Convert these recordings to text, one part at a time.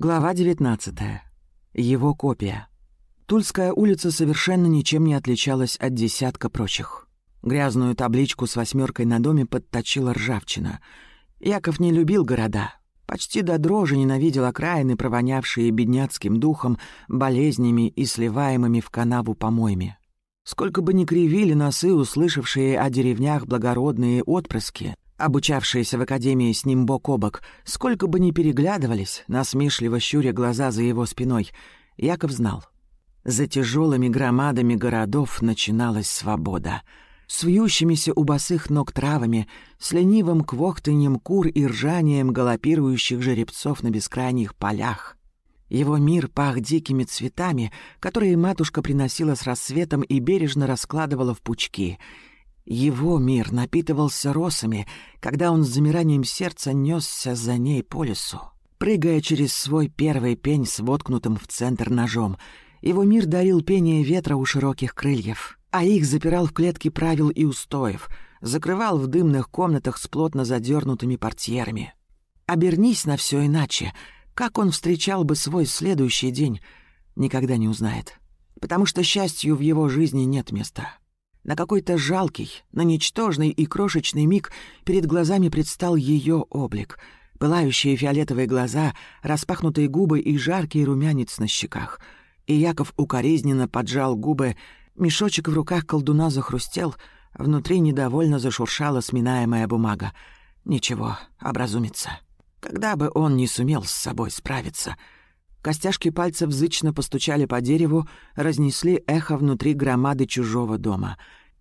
Глава 19. Его копия. Тульская улица совершенно ничем не отличалась от десятка прочих. Грязную табличку с восьмеркой на доме подточила ржавчина. Яков не любил города. Почти до дрожи ненавидел окраины, провонявшие бедняцким духом, болезнями и сливаемыми в канаву помойми. Сколько бы ни кривили носы, услышавшие о деревнях благородные отпрыски, обучавшиеся в академии с ним бок о бок, сколько бы ни переглядывались, насмешливо щуря глаза за его спиной, Яков знал. За тяжелыми громадами городов начиналась свобода. С вьющимися у босых ног травами, с ленивым квохтаньем кур и ржанием галопирующих жеребцов на бескрайних полях. Его мир пах дикими цветами, которые матушка приносила с рассветом и бережно раскладывала в пучки — его мир напитывался росами, когда он с замиранием сердца несся за ней по лесу. Прыгая через свой первый пень с воткнутым в центр ножом, его мир дарил пение ветра у широких крыльев, а их запирал в клетке правил и устоев, закрывал в дымных комнатах с плотно задернутыми портьерами. Обернись на все иначе, как он встречал бы свой следующий день, никогда не узнает. Потому что счастью в его жизни нет места. На какой-то жалкий, на ничтожный и крошечный миг перед глазами предстал ее облик. Пылающие фиолетовые глаза, распахнутые губы и жаркий румянец на щеках. И Яков укоризненно поджал губы, мешочек в руках колдуна захрустел, внутри недовольно зашуршала сминаемая бумага. Ничего, образумится. Когда бы он не сумел с собой справиться — Костяшки пальцев зычно постучали по дереву, разнесли эхо внутри громады чужого дома.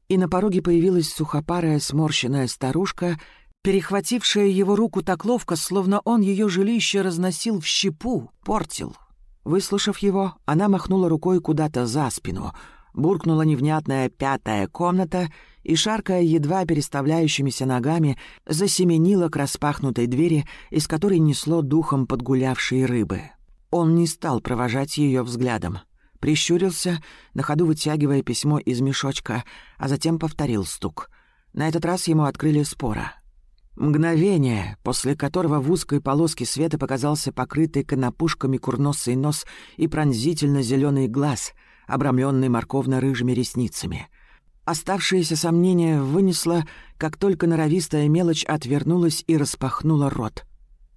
И на пороге появилась сухопарая сморщенная старушка, перехватившая его руку так ловко, словно он ее жилище разносил в щепу, портил. Выслушав его, она махнула рукой куда-то за спину, буркнула невнятная пятая комната и, шаркая едва переставляющимися ногами, засеменила к распахнутой двери, из которой несло духом подгулявшие рыбы. Он не стал провожать ее взглядом. Прищурился, на ходу вытягивая письмо из мешочка, а затем повторил стук. На этот раз ему открыли спора. Мгновение, после которого в узкой полоске света показался покрытый конопушками курносый нос и пронзительно зеленый глаз, обрамленный морковно-рыжими ресницами. Оставшееся сомнение вынесло, как только норовистая мелочь отвернулась и распахнула рот.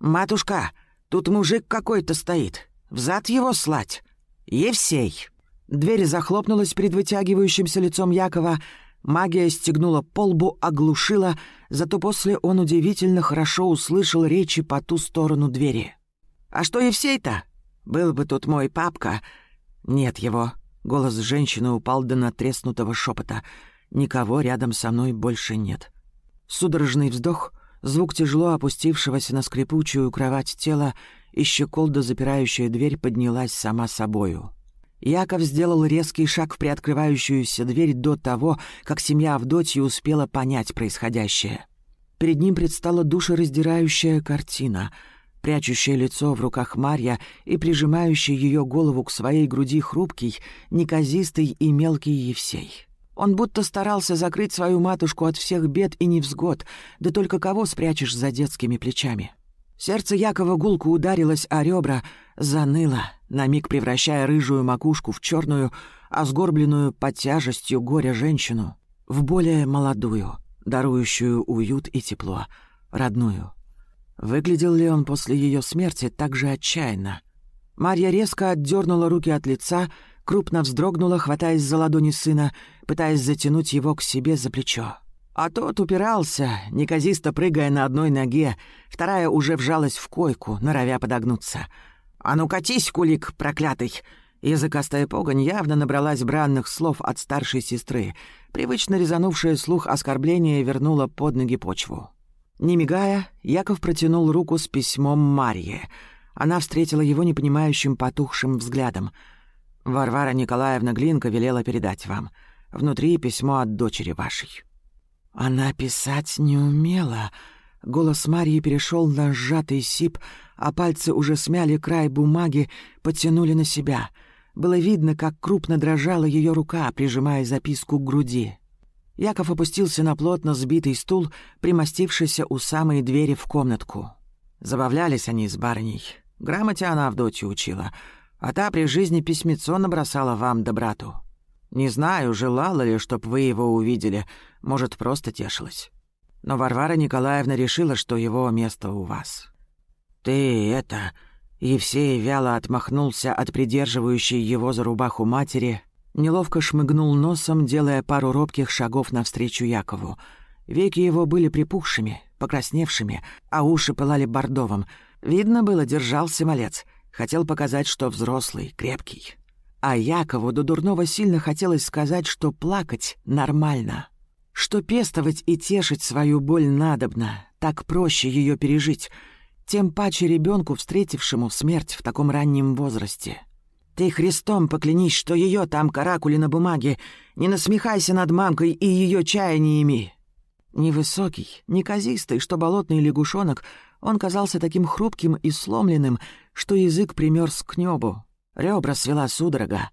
«Матушка!» Тут мужик какой-то стоит. Взад его слать. Евсей!» Дверь захлопнулась перед вытягивающимся лицом Якова. Магия стегнула полбу, оглушила, зато после он удивительно хорошо услышал речи по ту сторону двери. «А что Евсей-то? Был бы тут мой папка...» «Нет его». Голос женщины упал до натреснутого шепота. «Никого рядом со мной больше нет». Судорожный вздох — Звук тяжело опустившегося на скрипучую кровать тела и щеколда, запирающая дверь, поднялась сама собою. Яков сделал резкий шаг в приоткрывающуюся дверь до того, как семья Авдотьи успела понять происходящее. Перед ним предстала душераздирающая картина — прячущее лицо в руках Марья и прижимающий ее голову к своей груди хрупкий, неказистый и мелкий Евсей. Он будто старался закрыть свою матушку от всех бед и невзгод, да только кого спрячешь за детскими плечами. Сердце Якова гулко ударилось о ребра, заныло, на миг превращая рыжую макушку в черную, а сгорбленную под тяжестью горя женщину в более молодую, дарующую уют и тепло, родную. Выглядел ли он после ее смерти так же отчаянно? Марья резко отдернула руки от лица, крупно вздрогнула, хватаясь за ладони сына, пытаясь затянуть его к себе за плечо. А тот упирался, неказисто прыгая на одной ноге, вторая уже вжалась в койку, норовя подогнуться. «А ну катись, кулик проклятый!» Языкастая погонь явно набралась бранных слов от старшей сестры. Привычно резанувшее слух оскорбление вернуло под ноги почву. Не мигая, Яков протянул руку с письмом Марье. Она встретила его непонимающим потухшим взглядом — Варвара Николаевна Глинка велела передать вам. Внутри письмо от дочери вашей». «Она писать не умела». Голос Марьи перешел на сжатый сип, а пальцы уже смяли край бумаги, потянули на себя. Было видно, как крупно дрожала ее рука, прижимая записку к груди. Яков опустился на плотно сбитый стул, примостившийся у самой двери в комнатку. Забавлялись они с барыней. Грамоте она Авдотью учила, а та при жизни письмецо набросала вам да брату. Не знаю, желала ли, чтоб вы его увидели, может, просто тешилась. Но Варвара Николаевна решила, что его место у вас. Ты это...» Евсей вяло отмахнулся от придерживающей его за рубаху матери, неловко шмыгнул носом, делая пару робких шагов навстречу Якову. Веки его были припухшими, покрасневшими, а уши пылали бордовым. Видно было, держался малец. Хотел показать, что взрослый, крепкий. А Якову до дурного сильно хотелось сказать, что плакать нормально. Что пестовать и тешить свою боль надобно, так проще ее пережить — тем паче ребенку, встретившему смерть в таком раннем возрасте. Ты Христом поклянись, что ее там каракули на бумаге. Не насмехайся над мамкой и ее чаяниями. Невысокий, неказистый, что болотный лягушонок, он казался таким хрупким и сломленным, что язык примерз к небу. Ребра свела судорога.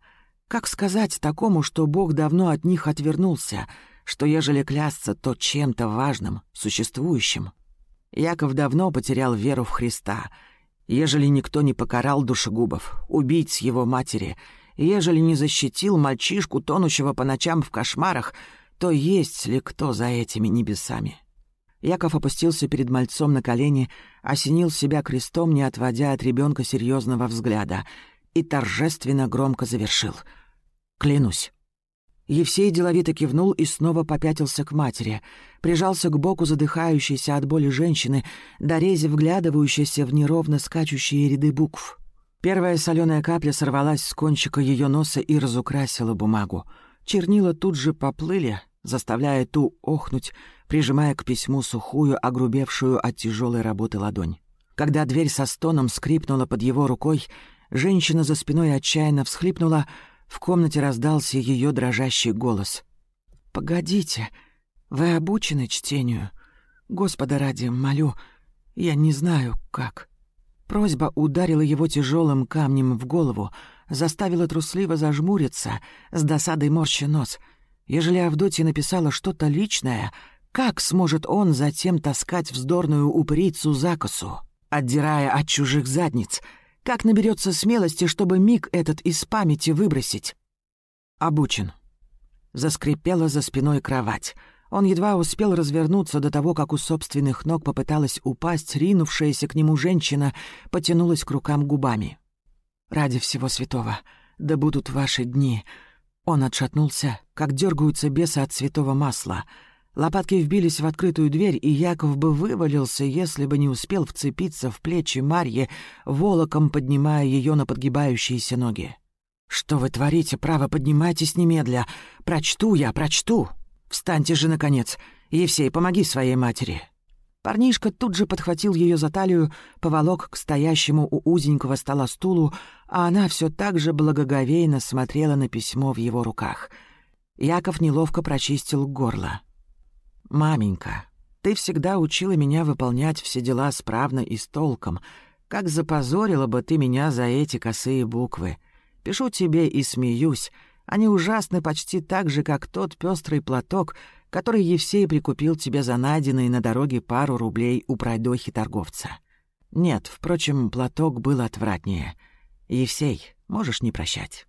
Как сказать такому, что Бог давно от них отвернулся, что ежели клясться, то чем-то важным, существующим? Яков давно потерял веру в Христа. Ежели никто не покарал душегубов, убийц его матери, ежели не защитил мальчишку, тонущего по ночам в кошмарах, то есть ли кто за этими небесами? Яков опустился перед мальцом на колени, осенил себя крестом, не отводя от ребенка серьезного взгляда, и торжественно громко завершил. «Клянусь, Евсей деловито кивнул и снова попятился к матери. Прижался к боку задыхающейся от боли женщины, дорези вглядывающейся в неровно скачущие ряды букв. Первая соленая капля сорвалась с кончика ее носа и разукрасила бумагу. Чернила тут же поплыли, заставляя ту охнуть, прижимая к письму сухую, огрубевшую от тяжелой работы ладонь. Когда дверь со стоном скрипнула под его рукой, женщина за спиной отчаянно всхлипнула — в комнате раздался ее дрожащий голос. «Погодите, вы обучены чтению? Господа ради, молю, я не знаю, как». Просьба ударила его тяжелым камнем в голову, заставила трусливо зажмуриться, с досадой морща нос. Ежели Авдотья написала что-то личное, как сможет он затем таскать вздорную уприцу закосу, отдирая от чужих задниц — как наберется смелости, чтобы миг этот из памяти выбросить? Обучен. Заскрипела за спиной кровать. Он едва успел развернуться до того, как у собственных ног попыталась упасть, ринувшаяся к нему женщина потянулась к рукам губами. «Ради всего святого, да будут ваши дни!» Он отшатнулся, как дергаются бесы от святого масла — Лопатки вбились в открытую дверь, и Яков бы вывалился, если бы не успел вцепиться в плечи Марьи, волоком поднимая ее на подгибающиеся ноги. «Что вы творите? Право, поднимайтесь немедля! Прочту я, прочту! Встаньте же, наконец! Евсей, помоги своей матери!» Парнишка тут же подхватил ее за талию, поволок к стоящему у узенького стола стулу, а она все так же благоговейно смотрела на письмо в его руках. Яков неловко прочистил горло. «Маменька, ты всегда учила меня выполнять все дела справно и с толком. Как запозорила бы ты меня за эти косые буквы. Пишу тебе и смеюсь. Они ужасны почти так же, как тот пестрый платок, который Евсей прикупил тебе за найденные на дороге пару рублей у пройдохи торговца. Нет, впрочем, платок был отвратнее. Евсей, можешь не прощать.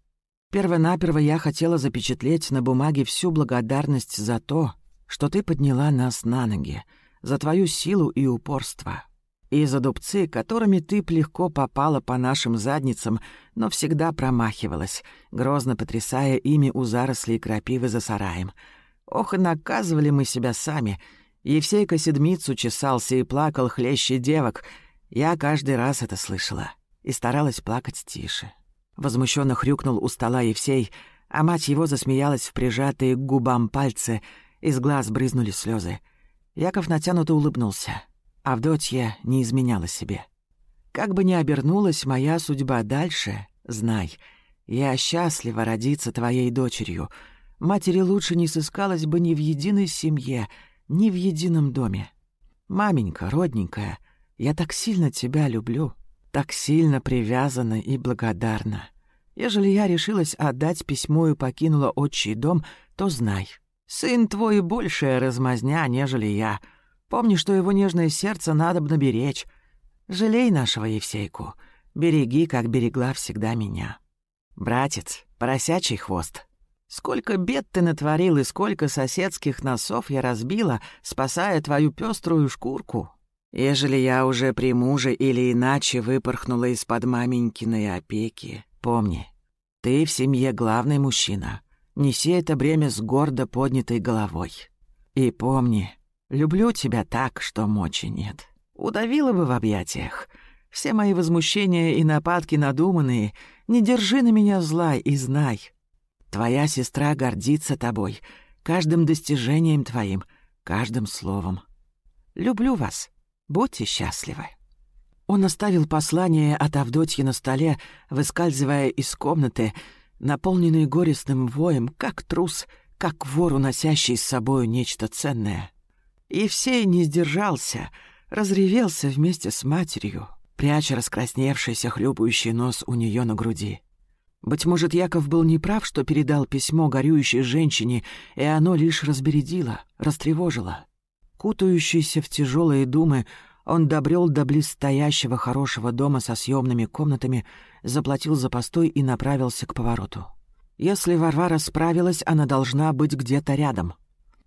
Первонаперво я хотела запечатлеть на бумаге всю благодарность за то, что ты подняла нас на ноги, за твою силу и упорство, и за дубцы, которыми ты легко попала по нашим задницам, но всегда промахивалась, грозно потрясая ими у зарослей крапивы за сараем. Ох, и наказывали мы себя сами. Евсейка седмицу чесался и плакал хлеще девок. Я каждый раз это слышала и старалась плакать тише. Возмущенно хрюкнул у стола Евсей, а мать его засмеялась в прижатые к губам пальцы — из глаз брызнули слезы. Яков натянуто улыбнулся. Авдотья не изменяла себе. «Как бы ни обернулась моя судьба дальше, знай, я счастлива родиться твоей дочерью. Матери лучше не сыскалась бы ни в единой семье, ни в едином доме. Маменька, родненькая, я так сильно тебя люблю, так сильно привязана и благодарна. Ежели я решилась отдать письмо и покинула отчий дом, то знай, Сын твой большая размазня, нежели я. Помни, что его нежное сердце надо бы наберечь. Жалей нашего Евсейку. Береги, как берегла всегда меня. Братец, поросячий хвост. Сколько бед ты натворил и сколько соседских носов я разбила, спасая твою пеструю шкурку. Ежели я уже при муже или иначе выпорхнула из-под маменькиной опеки, помни, ты в семье главный мужчина. Неси это бремя с гордо поднятой головой. И помни, люблю тебя так, что мочи нет. Удавила бы в объятиях. Все мои возмущения и нападки надуманные. Не держи на меня зла и знай. Твоя сестра гордится тобой, каждым достижением твоим, каждым словом. Люблю вас. Будьте счастливы». Он оставил послание от Авдотьи на столе, выскальзывая из комнаты, наполненный горестным воем, как трус, как вор, уносящий с собою нечто ценное. Евсей не сдержался, разревелся вместе с матерью, пряча раскрасневшийся хлюпающий нос у нее на груди. Быть может, Яков был неправ, что передал письмо горюющей женщине, и оно лишь разбередило, растревожило. Кутающийся в тяжелые думы, он добрел до близстоящего хорошего дома со съемными комнатами, заплатил за постой и направился к повороту. Если Варвара справилась, она должна быть где-то рядом.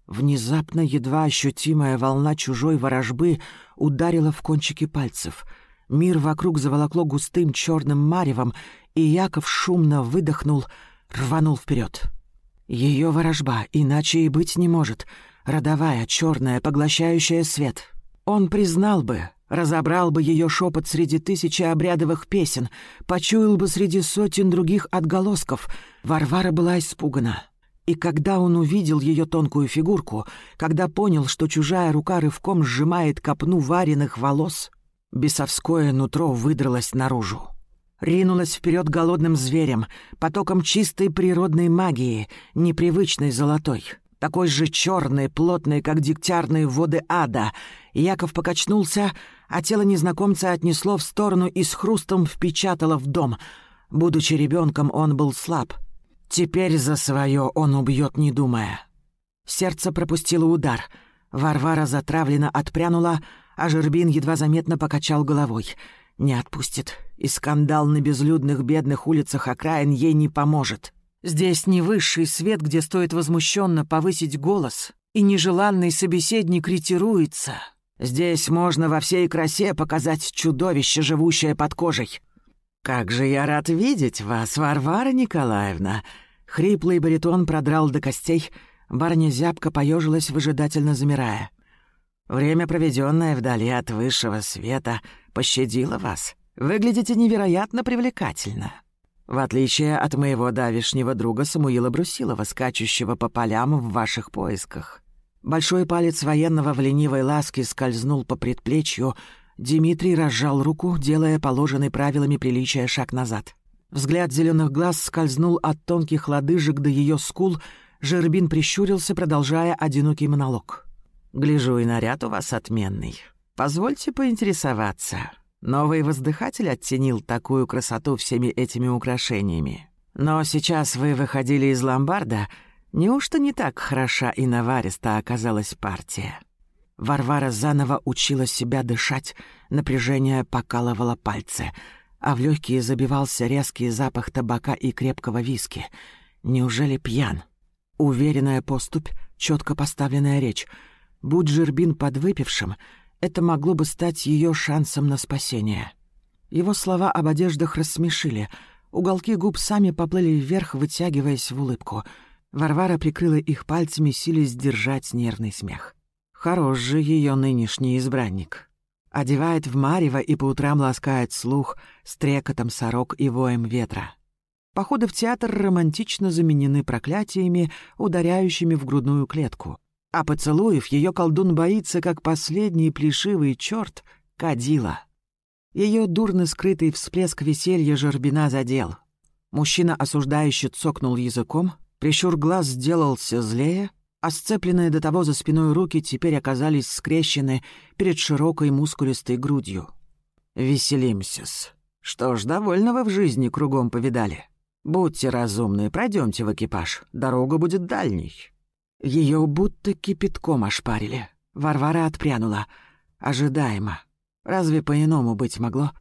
Внезапно едва ощутимая волна чужой ворожбы ударила в кончики пальцев. Мир вокруг заволокло густым черным маревом, и Яков шумно выдохнул, рванул вперед. Ее ворожба, иначе и быть не может — родовая, черная, поглощающая свет. Он признал бы, разобрал бы ее шепот среди тысячи обрядовых песен, почуял бы среди сотен других отголосков. Варвара была испугана. И когда он увидел ее тонкую фигурку, когда понял, что чужая рука рывком сжимает копну вареных волос, бесовское нутро выдралось наружу. Ринулась вперед голодным зверем, потоком чистой природной магии, непривычной золотой — такой же черный, плотный, как дегтярные воды ада. Яков покачнулся, а тело незнакомца отнесло в сторону и с хрустом впечатало в дом. Будучи ребенком, он был слаб. Теперь за свое он убьет, не думая. Сердце пропустило удар. Варвара затравленно отпрянула, а Жербин едва заметно покачал головой. Не отпустит, и скандал на безлюдных бедных улицах окраин ей не поможет. Здесь не высший свет, где стоит возмущенно повысить голос, и нежеланный собеседник ретируется. Здесь можно во всей красе показать чудовище, живущее под кожей. «Как же я рад видеть вас, Варвара Николаевна!» Хриплый баритон продрал до костей, барыня зябко поежилась, выжидательно замирая. «Время, проведенное вдали от высшего света, пощадило вас. Выглядите невероятно привлекательно». В отличие от моего давишнего друга Самуила Брусилова, скачущего по полям в ваших поисках. Большой палец военного в ленивой ласке скользнул по предплечью. Дмитрий разжал руку, делая положенный правилами приличия шаг назад. Взгляд зеленых глаз скользнул от тонких лодыжек до ее скул. Жербин прищурился, продолжая одинокий монолог. «Гляжу, и наряд у вас отменный. Позвольте поинтересоваться, Новый воздыхатель оттенил такую красоту всеми этими украшениями. Но сейчас вы выходили из ломбарда, неужто не так хороша и навариста оказалась партия? Варвара заново учила себя дышать, напряжение покалывало пальцы, а в легкие забивался резкий запах табака и крепкого виски. Неужели пьян? Уверенная поступь, четко поставленная речь. Будь Жербин подвыпившим — это могло бы стать ее шансом на спасение. Его слова об одеждах рассмешили. Уголки губ сами поплыли вверх, вытягиваясь в улыбку. Варвара прикрыла их пальцами, силясь сдержать нервный смех. Хорош же ее нынешний избранник. Одевает в марево и по утрам ласкает слух с трекотом сорок и воем ветра. Походы в театр романтично заменены проклятиями, ударяющими в грудную клетку а поцелуев ее колдун боится, как последний плешивый черт кадила. Ее дурно скрытый всплеск веселья Жербина задел. Мужчина осуждающе цокнул языком, прищур глаз сделался злее, а сцепленные до того за спиной руки теперь оказались скрещены перед широкой мускулистой грудью. «Веселимся-с. Что ж, довольно вы в жизни кругом повидали. Будьте разумны, пройдемте в экипаж, дорога будет дальней». Ее будто кипятком ошпарили. Варвара отпрянула. Ожидаемо. Разве по-иному быть могло?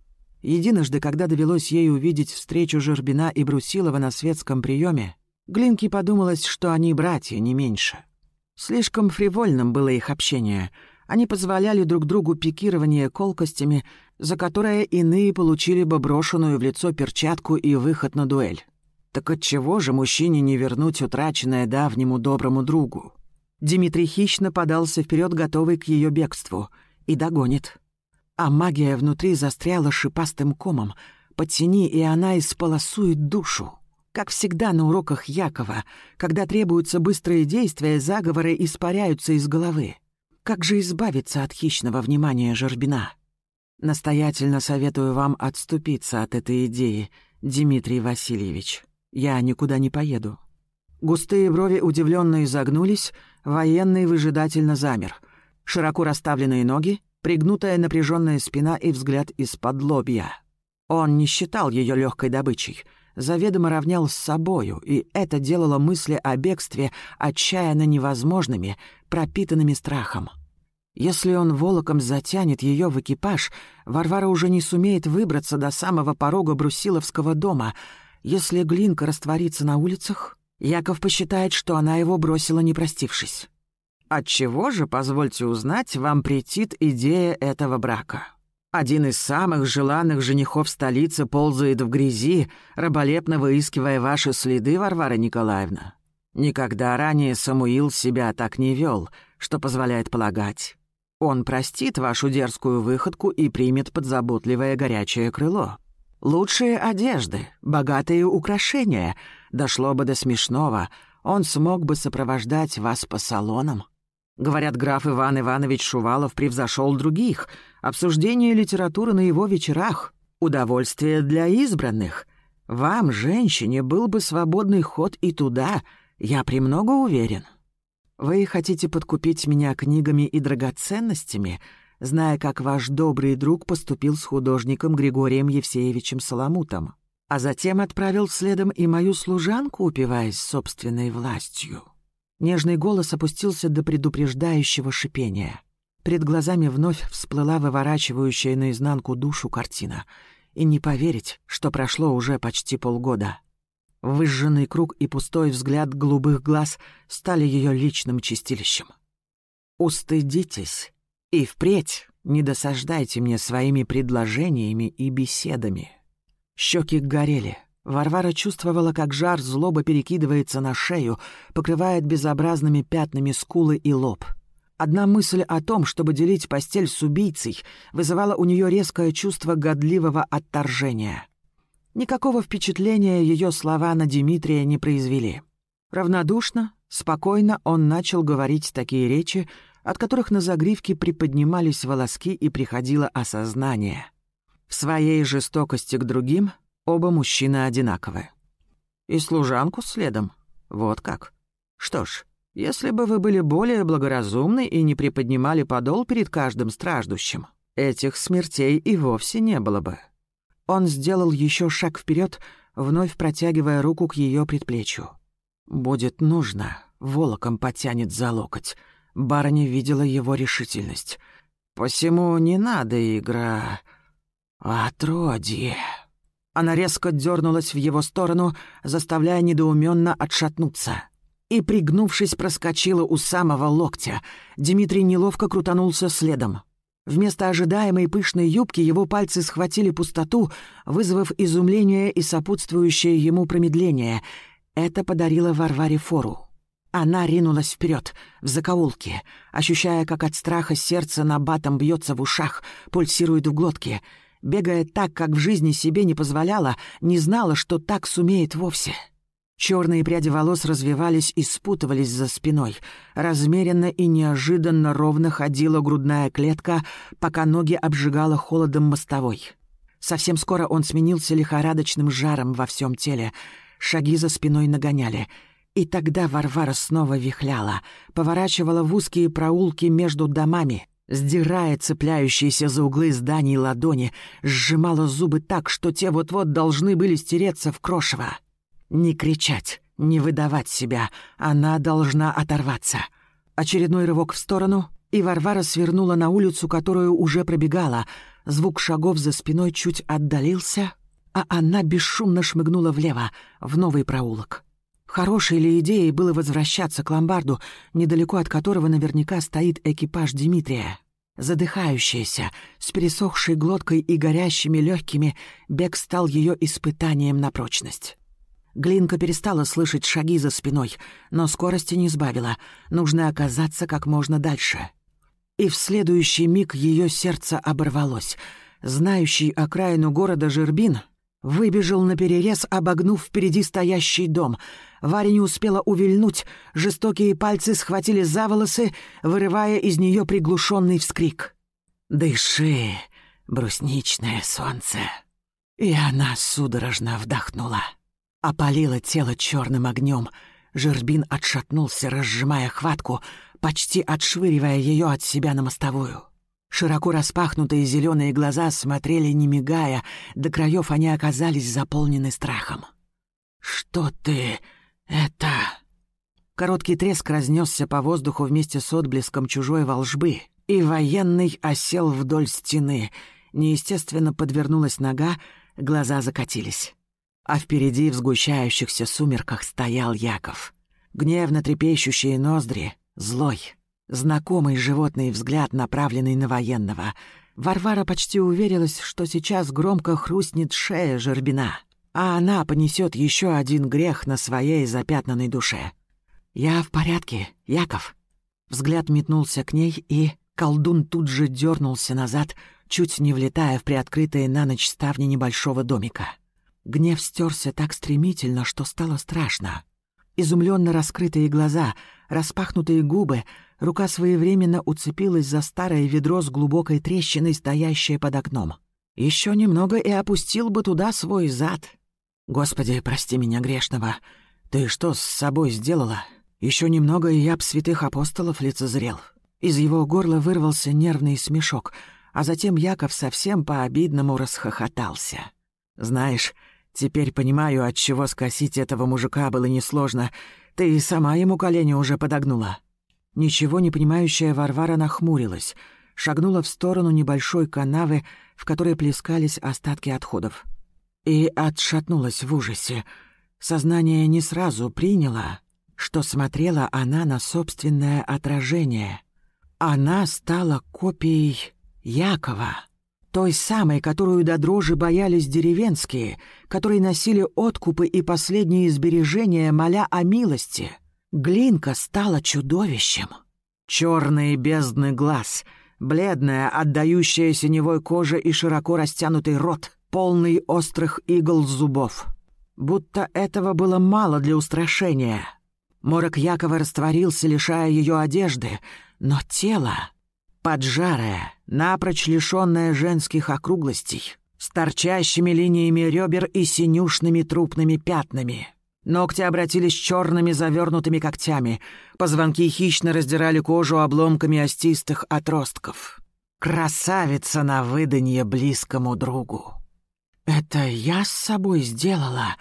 Единожды, когда довелось ей увидеть встречу Жербина и Брусилова на светском приеме, Глинке подумалось, что они братья, не меньше. Слишком фривольным было их общение. Они позволяли друг другу пикирование колкостями, за которое иные получили бы брошенную в лицо перчатку и выход на дуэль. Так отчего же мужчине не вернуть утраченное давнему доброму другу? Дмитрий хищно подался вперед, готовый к ее бегству, и догонит. А магия внутри застряла шипастым комом. Подтяни, и она исполосует душу. Как всегда на уроках Якова, когда требуются быстрые действия, заговоры испаряются из головы. Как же избавиться от хищного внимания Жербина? Настоятельно советую вам отступиться от этой идеи, Дмитрий Васильевич. Я никуда не поеду. Густые брови удивленно изогнулись, военный выжидательно замер. Широко расставленные ноги, пригнутая напряженная спина и взгляд из-под лобья. Он не считал ее легкой добычей — заведомо равнял с собою, и это делало мысли о бегстве отчаянно невозможными, пропитанными страхом. Если он волоком затянет ее в экипаж, Варвара уже не сумеет выбраться до самого порога Брусиловского дома. Если Глинка растворится на улицах, Яков посчитает, что она его бросила, не простившись. Отчего же, позвольте узнать, вам претит идея этого брака? Один из самых желанных женихов столицы ползает в грязи, раболепно выискивая ваши следы, Варвара Николаевна. Никогда ранее Самуил себя так не вел, что позволяет полагать. Он простит вашу дерзкую выходку и примет подзаботливое горячее крыло. Лучшие одежды, богатые украшения. Дошло бы до смешного. Он смог бы сопровождать вас по салонам. Говорят, граф Иван Иванович Шувалов превзошел других. Обсуждение литературы на его вечерах. Удовольствие для избранных. Вам, женщине, был бы свободный ход и туда. Я премного уверен. Вы хотите подкупить меня книгами и драгоценностями, зная, как ваш добрый друг поступил с художником Григорием Евсеевичем Соломутом, а затем отправил следом и мою служанку, упиваясь собственной властью. Нежный голос опустился до предупреждающего шипения. Перед глазами вновь всплыла выворачивающая наизнанку душу картина. И не поверить, что прошло уже почти полгода. Выжженный круг и пустой взгляд голубых глаз стали ее личным чистилищем. «Устыдитесь и впредь не досаждайте мне своими предложениями и беседами». Щеки горели, Варвара чувствовала, как жар злоба перекидывается на шею, покрывает безобразными пятнами скулы и лоб. Одна мысль о том, чтобы делить постель с убийцей, вызывала у нее резкое чувство годливого отторжения. Никакого впечатления ее слова на Дмитрия не произвели. Равнодушно, спокойно он начал говорить такие речи, от которых на загривке приподнимались волоски и приходило осознание. В своей жестокости к другим Оба мужчины одинаковые. И служанку следом. Вот как. Что ж, если бы вы были более благоразумны и не приподнимали подол перед каждым страждущим, этих смертей и вовсе не было бы. Он сделал еще шаг вперед, вновь протягивая руку к ее предплечью. «Будет нужно», — волоком потянет за локоть. Барыня видела его решительность. «Посему не надо, игра...» «Отродье!» Она резко дернулась в его сторону, заставляя недоуменно отшатнуться. И, пригнувшись, проскочила у самого локтя. Дмитрий неловко крутанулся следом. Вместо ожидаемой пышной юбки его пальцы схватили пустоту, вызвав изумление и сопутствующее ему промедление. Это подарило Варваре фору. Она ринулась вперед, в закоулке, ощущая, как от страха сердце на батом бьется в ушах, пульсирует в глотке — бегая так, как в жизни себе не позволяла, не знала, что так сумеет вовсе. Черные пряди волос развивались и спутывались за спиной. Размеренно и неожиданно ровно ходила грудная клетка, пока ноги обжигала холодом мостовой. Совсем скоро он сменился лихорадочным жаром во всем теле. Шаги за спиной нагоняли. И тогда Варвара снова вихляла, поворачивала в узкие проулки между домами, сдирая цепляющиеся за углы зданий ладони, сжимала зубы так, что те вот-вот должны были стереться в крошево. Не кричать, не выдавать себя, она должна оторваться. Очередной рывок в сторону, и Варвара свернула на улицу, которую уже пробегала. звук шагов за спиной чуть отдалился, а она бесшумно шмыгнула влево, в новый проулок. Хорошей ли идеей было возвращаться к ломбарду, недалеко от которого наверняка стоит экипаж Дмитрия? Задыхающаяся, с пересохшей глоткой и горящими легкими, бег стал ее испытанием на прочность. Глинка перестала слышать шаги за спиной, но скорости не сбавила. Нужно оказаться как можно дальше. И в следующий миг ее сердце оборвалось. Знающий окраину города Жербин выбежал на перерез, обогнув впереди стоящий дом. Варя не успела увильнуть, жестокие пальцы схватили за волосы, вырывая из нее приглушенный вскрик. «Дыши, брусничное солнце!» И она судорожно вдохнула. Опалило тело черным огнем. Жербин отшатнулся, разжимая хватку, почти отшвыривая ее от себя на мостовую. Широко распахнутые зеленые глаза смотрели, не мигая, до краев они оказались заполнены страхом. «Что ты... это...» Короткий треск разнесся по воздуху вместе с отблеском чужой волжбы, и военный осел вдоль стены. Неестественно подвернулась нога, глаза закатились а впереди в сгущающихся сумерках стоял Яков. Гневно трепещущие ноздри, злой, знакомый животный взгляд, направленный на военного. Варвара почти уверилась, что сейчас громко хрустнет шея Жербина, а она понесет еще один грех на своей запятнанной душе. «Я в порядке, Яков». Взгляд метнулся к ней, и колдун тут же дернулся назад, чуть не влетая в приоткрытые на ночь ставни небольшого домика. Гнев стерся так стремительно, что стало страшно. Изумленно раскрытые глаза, распахнутые губы, рука своевременно уцепилась за старое ведро с глубокой трещиной, стоящее под окном. Еще немного и опустил бы туда свой зад. Господи, прости меня грешного. Ты что с собой сделала? Еще немного, и я б святых апостолов лицезрел. Из его горла вырвался нервный смешок, а затем Яков совсем по-обидному расхохотался. Знаешь, Теперь понимаю, от чего скосить этого мужика было несложно. Ты и сама ему колени уже подогнула». Ничего не понимающая Варвара нахмурилась, шагнула в сторону небольшой канавы, в которой плескались остатки отходов. И отшатнулась в ужасе. Сознание не сразу приняло, что смотрела она на собственное отражение. Она стала копией Якова той самой, которую до дрожи боялись деревенские, которые носили откупы и последние сбережения, моля о милости. Глинка стала чудовищем. Черные бездны глаз, бледная, отдающая синевой кожа и широко растянутый рот, полный острых игл зубов. Будто этого было мало для устрашения. Морок Якова растворился, лишая ее одежды, но тело поджарая, напрочь лишённая женских округлостей, с торчащими линиями ребер и синюшными трупными пятнами. Ногти обратились черными завернутыми когтями, позвонки хищно раздирали кожу обломками остистых отростков. Красавица на выданье близкому другу. «Это я с собой сделала?»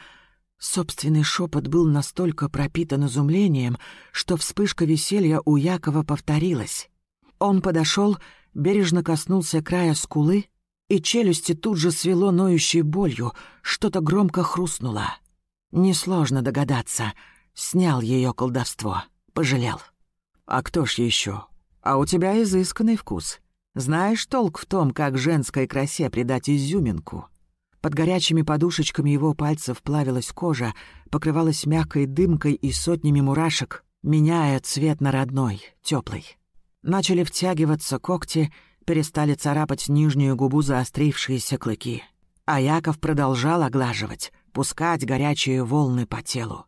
Собственный шепот был настолько пропитан изумлением, что вспышка веселья у Якова повторилась. Он подошел, бережно коснулся края скулы, и челюсти тут же свело ноющей болью, что-то громко хрустнуло. Несложно догадаться. Снял ее колдовство, пожалел. «А кто ж еще? А у тебя изысканный вкус. Знаешь толк в том, как женской красе придать изюминку?» Под горячими подушечками его пальцев плавилась кожа, покрывалась мягкой дымкой и сотнями мурашек, меняя цвет на родной, теплый. Начали втягиваться когти, перестали царапать нижнюю губу заострившиеся клыки. А Яков продолжал оглаживать, пускать горячие волны по телу.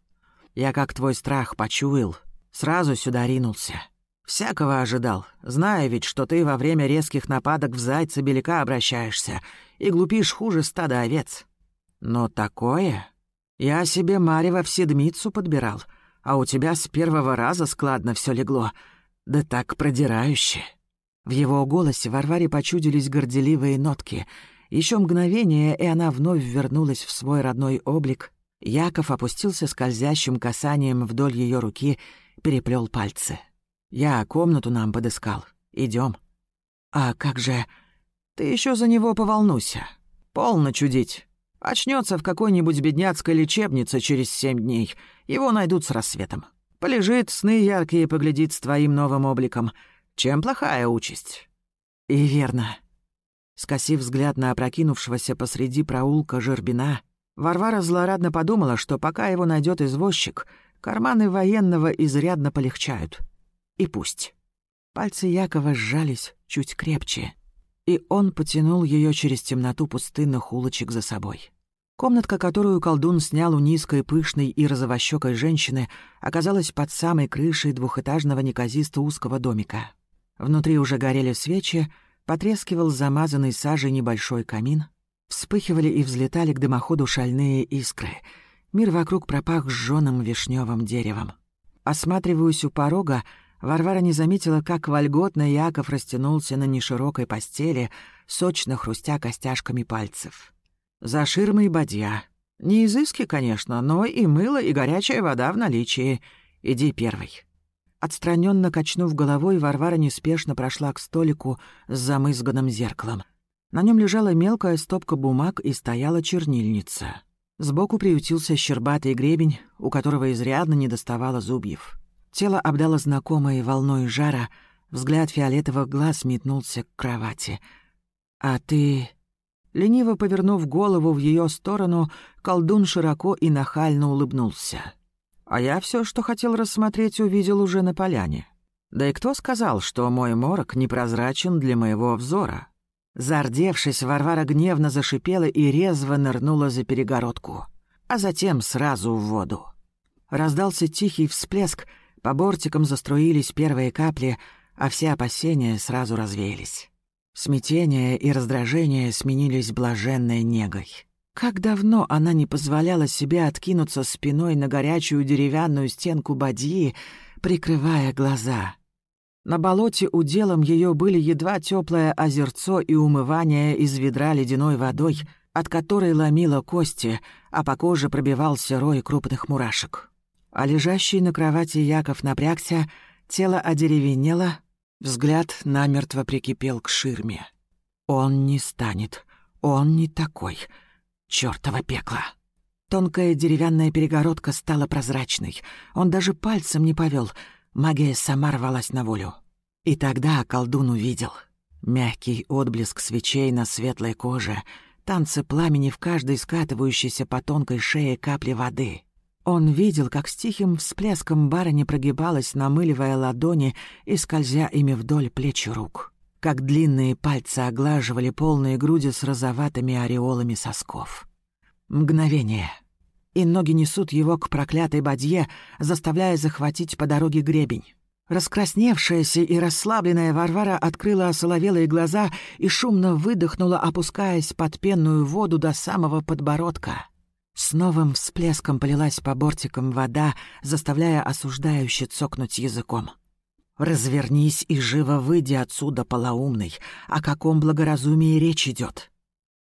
Я как твой страх почуял, сразу сюда ринулся. Всякого ожидал, зная ведь, что ты во время резких нападок в зайца белика обращаешься и глупишь хуже стада овец. Но такое... Я себе Марева в седмицу подбирал, а у тебя с первого раза складно все легло — да так продирающе. В его голосе Варваре почудились горделивые нотки. Еще мгновение, и она вновь вернулась в свой родной облик. Яков опустился скользящим касанием вдоль ее руки, переплел пальцы. «Я комнату нам подыскал. Идем. «А как же...» Ты еще за него поволнуйся. Полно чудить. Очнется в какой-нибудь бедняцкой лечебнице через семь дней. Его найдут с рассветом. Полежит, сны яркие поглядит с твоим новым обликом. Чем плохая участь?» «И верно». Скосив взгляд на опрокинувшегося посреди проулка Жербина, Варвара злорадно подумала, что пока его найдет извозчик, карманы военного изрядно полегчают. И пусть. Пальцы Якова сжались чуть крепче, и он потянул ее через темноту пустынных улочек за собой. Комнатка, которую колдун снял у низкой, пышной и розовощекой женщины, оказалась под самой крышей двухэтажного неказисто узкого домика. Внутри уже горели свечи, потрескивал замазанный сажей небольшой камин, вспыхивали и взлетали к дымоходу шальные искры. Мир вокруг пропах сжёным вишневым деревом. Осматриваясь у порога, Варвара не заметила, как вольготно Яков растянулся на неширокой постели, сочно хрустя костяшками пальцев. За ширмой бадья. Не изыски, конечно, но и мыло, и горячая вода в наличии. Иди первый». Отстраненно качнув головой, Варвара неспешно прошла к столику с замызганным зеркалом. На нем лежала мелкая стопка бумаг и стояла чернильница. Сбоку приютился щербатый гребень, у которого изрядно недоставало зубьев. Тело обдало знакомой волной жара, взгляд фиолетовых глаз метнулся к кровати. «А ты...» Лениво повернув голову в ее сторону, колдун широко и нахально улыбнулся. А я все, что хотел рассмотреть, увидел уже на поляне. Да и кто сказал, что мой морок непрозрачен для моего взора? Зардевшись, Варвара гневно зашипела и резво нырнула за перегородку, а затем сразу в воду. Раздался тихий всплеск, по бортикам заструились первые капли, а все опасения сразу развеялись. Смятение и раздражение сменились блаженной негой. Как давно она не позволяла себе откинуться спиной на горячую деревянную стенку бадьи, прикрывая глаза. На болоте уделом ее были едва теплое озерцо и умывание из ведра ледяной водой, от которой ломило кости, а по коже пробивался рой крупных мурашек. А лежащий на кровати Яков напрягся, тело одеревенело, Взгляд намертво прикипел к ширме. Он не станет. Он не такой. Чёртово пекло. Тонкая деревянная перегородка стала прозрачной. Он даже пальцем не повел. Магия сама рвалась на волю. И тогда колдун увидел. Мягкий отблеск свечей на светлой коже, танцы пламени в каждой скатывающейся по тонкой шее капли воды — он видел, как с тихим всплеском барыня прогибалась, намыливая ладони и скользя ими вдоль плеч рук. Как длинные пальцы оглаживали полные груди с розоватыми ореолами сосков. Мгновение. И ноги несут его к проклятой бадье, заставляя захватить по дороге гребень. Раскрасневшаяся и расслабленная Варвара открыла осоловелые глаза и шумно выдохнула, опускаясь под пенную воду до самого подбородка. С новым всплеском полилась по бортикам вода, заставляя осуждающе цокнуть языком. «Развернись и живо выйди отсюда, полоумный. О каком благоразумии речь идет?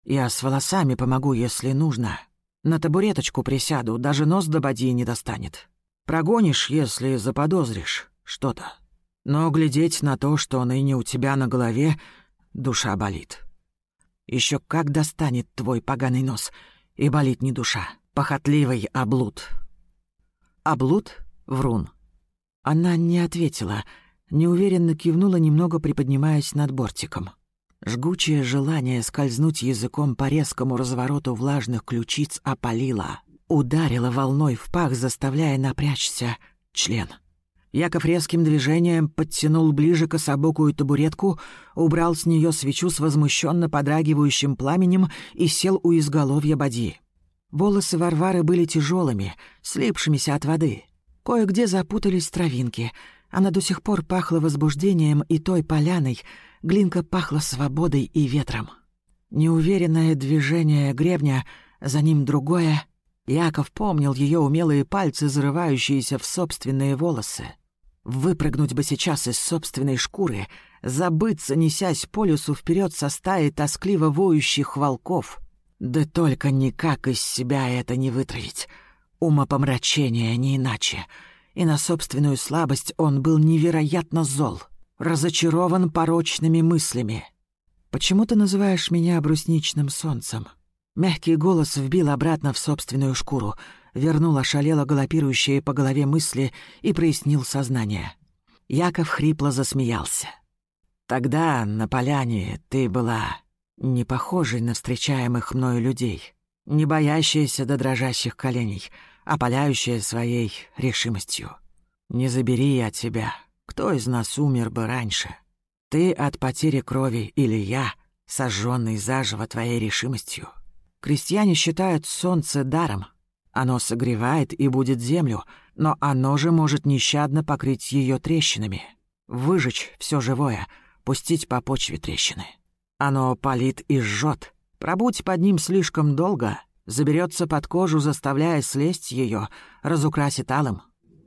Я с волосами помогу, если нужно. На табуреточку присяду, даже нос до боди не достанет. Прогонишь, если заподозришь что-то. Но глядеть на то, что ныне у тебя на голове, душа болит. Еще как достанет твой поганый нос — и болит не душа. Похотливый облуд. Облуд — врун. Она не ответила, неуверенно кивнула, немного приподнимаясь над бортиком. Жгучее желание скользнуть языком по резкому развороту влажных ключиц опалило. Ударило волной в пах, заставляя напрячься член. Яков резким движением подтянул ближе к особокую табуретку, убрал с нее свечу с возмущенно подрагивающим пламенем и сел у изголовья боди. Волосы Варвары были тяжелыми, слипшимися от воды. Кое-где запутались травинки. Она до сих пор пахла возбуждением и той поляной. Глинка пахла свободой и ветром. Неуверенное движение гребня, за ним другое — Яков помнил ее умелые пальцы, зарывающиеся в собственные волосы. Выпрыгнуть бы сейчас из собственной шкуры, забыться, несясь по лесу вперед со стаей тоскливо воющих волков. Да только никак из себя это не вытравить. Умопомрачение не иначе. И на собственную слабость он был невероятно зол, разочарован порочными мыслями. почему ты называешь меня брусничным солнцем?» Мягкий голос вбил обратно в собственную шкуру, вернул ошалело галопирующие по голове мысли и прояснил сознание. Яков хрипло засмеялся. «Тогда на поляне ты была не похожей на встречаемых мною людей, не боящаяся до дрожащих коленей, опаляющая своей решимостью. Не забери я тебя, кто из нас умер бы раньше? Ты от потери крови или я, сожженный заживо твоей решимостью? Крестьяне считают солнце даром. Оно согревает и будет землю, но оно же может нещадно покрыть ее трещинами, выжечь все живое, пустить по почве трещины. Оно палит и жжет. Пробудь под ним слишком долго, заберется под кожу, заставляя слезть ее, разукрасит алым.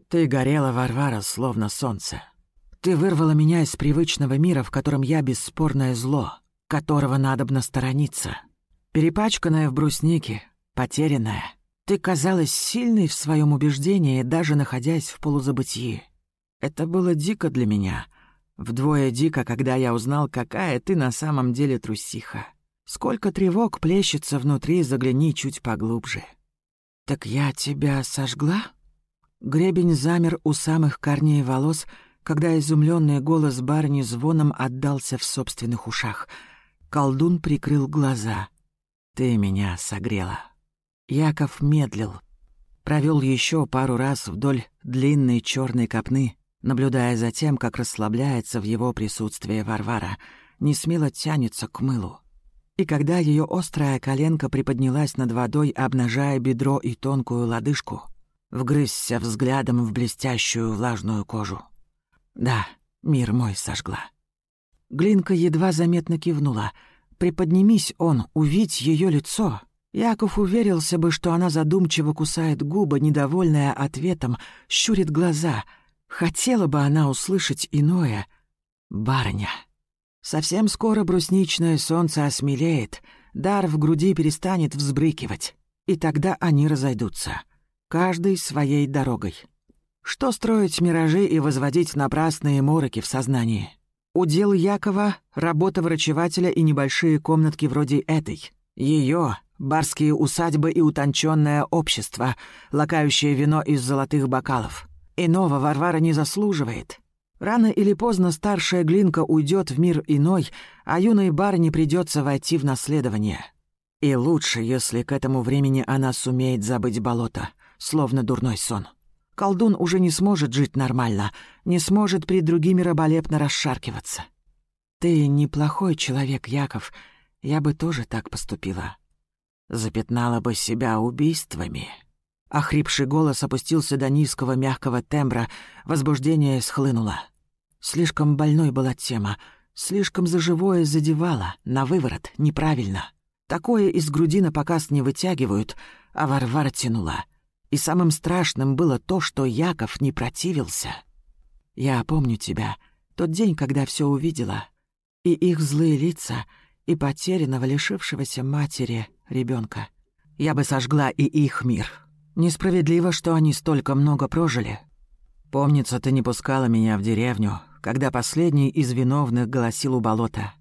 Ты горела, Варвара, словно солнце. Ты вырвала меня из привычного мира, в котором я бесспорное зло, которого надобно сторониться. Перепачканная в бруснике, потерянная. Ты казалась сильной в своем убеждении, даже находясь в полузабытии. Это было дико для меня. Вдвое дико, когда я узнал, какая ты на самом деле трусиха. Сколько тревог плещется внутри, загляни чуть поглубже. «Так я тебя сожгла?» Гребень замер у самых корней волос, когда изумленный голос барни звоном отдался в собственных ушах. Колдун прикрыл глаза. «Ты меня согрела». Яков медлил. Провел еще пару раз вдоль длинной черной копны, наблюдая за тем, как расслабляется в его присутствии Варвара, не смело тянется к мылу и когда ее острая коленка приподнялась над водой, обнажая бедро и тонкую лодыжку, вгрызся взглядом в блестящую влажную кожу. Да, мир мой сожгла. Глинка едва заметно кивнула. Приподнимись он, увидь ее лицо. Яков уверился бы, что она задумчиво кусает губы, недовольная ответом, щурит глаза. Хотела бы она услышать иное. «Барыня». Совсем скоро брусничное солнце осмелеет, дар в груди перестанет взбрыкивать, и тогда они разойдутся, каждый своей дорогой. Что строить миражи и возводить напрасные мороки в сознании? Удел Якова — работа врачевателя и небольшие комнатки вроде этой. Ее барские усадьбы и утонченное общество, лакающее вино из золотых бокалов. Иного Варвара не заслуживает. Рано или поздно старшая Глинка уйдет в мир иной, а юной барыне придется войти в наследование. И лучше, если к этому времени она сумеет забыть болото, словно дурной сон. Колдун уже не сможет жить нормально, не сможет перед другими раболепно расшаркиваться. «Ты неплохой человек, Яков, я бы тоже так поступила. Запятнала бы себя убийствами». Охрипший голос опустился до низкого мягкого тембра, возбуждение схлынуло. Слишком больной была тема, слишком заживое задевала, на выворот, неправильно. Такое из груди на показ не вытягивают, а Варвара тянула. И самым страшным было то, что Яков не противился. Я помню тебя, тот день, когда все увидела. И их злые лица, и потерянного, лишившегося матери ребенка. Я бы сожгла и их мир. Несправедливо, что они столько много прожили. Помнится, ты не пускала меня в деревню, когда последний из виновных голосил у болота.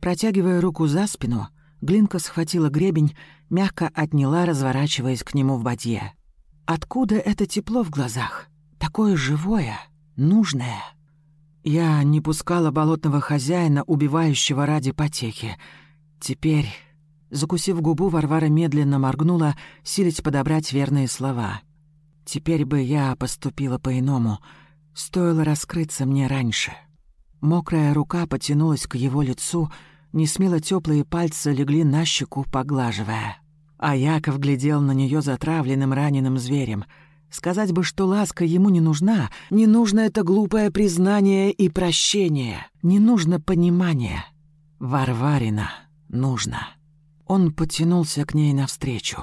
Протягивая руку за спину, Глинка схватила гребень, мягко отняла, разворачиваясь к нему в бадье. Откуда это тепло в глазах? Такое живое, нужное. Я не пускала болотного хозяина, убивающего ради потехи. Теперь, закусив губу, Варвара медленно моргнула, силясь подобрать верные слова. Теперь бы я поступила по-иному — Стоило раскрыться мне раньше. Мокрая рука потянулась к его лицу, несмело теплые пальцы легли на щеку, поглаживая. А Яков глядел на нее затравленным раненым зверем. Сказать бы, что ласка ему не нужна, не нужно это глупое признание и прощение, не нужно понимание. Варварина нужно. Он потянулся к ней навстречу.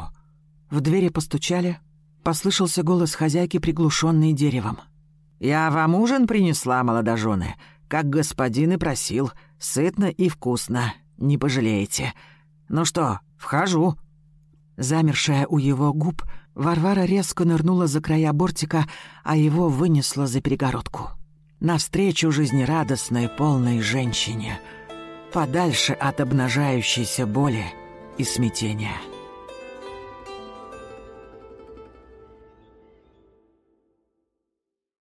В двери постучали, послышался голос хозяйки, приглушенный деревом. «Я вам ужин принесла, молодожены, как господин и просил, сытно и вкусно, не пожалеете. Ну что, вхожу». Замершая у его губ, Варвара резко нырнула за края бортика, а его вынесла за перегородку. Навстречу жизнерадостной, полной женщине. подальше от обнажающейся боли и смятения.